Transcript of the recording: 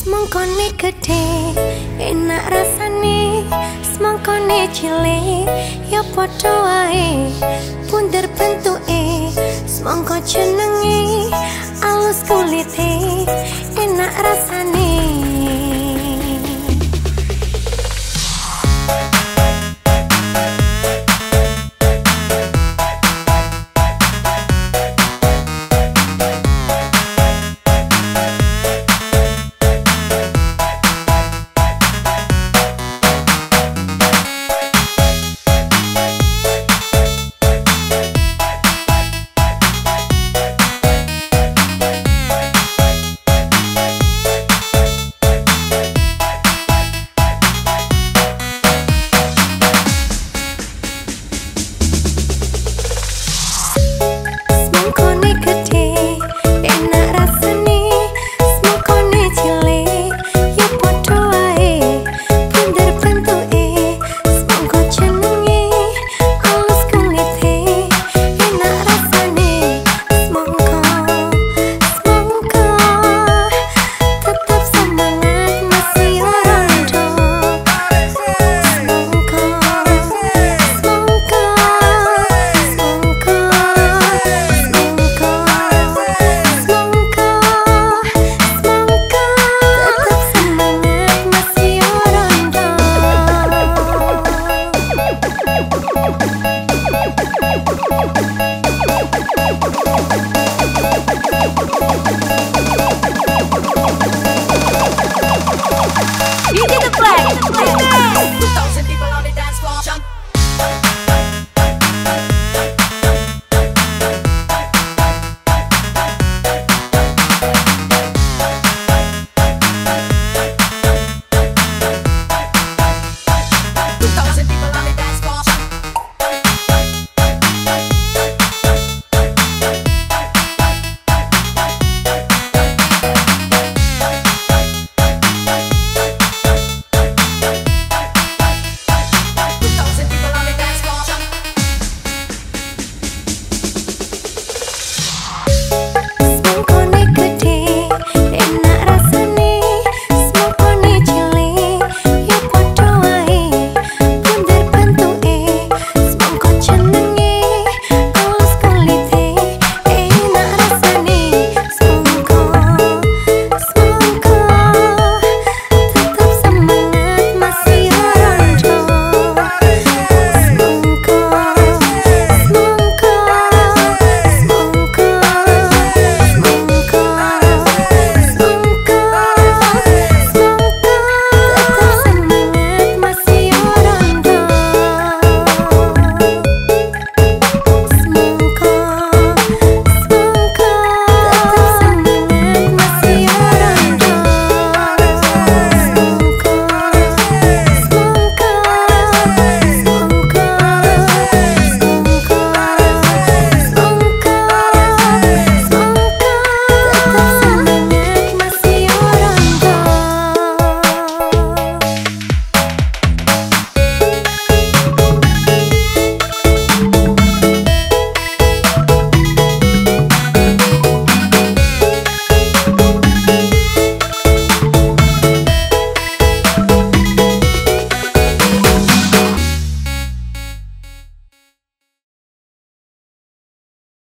Semangkone gede enak rasane. Semangkone cilik ya padha wae. Bunder bentuke semangka jenenge Alus kulite. Enak rasane.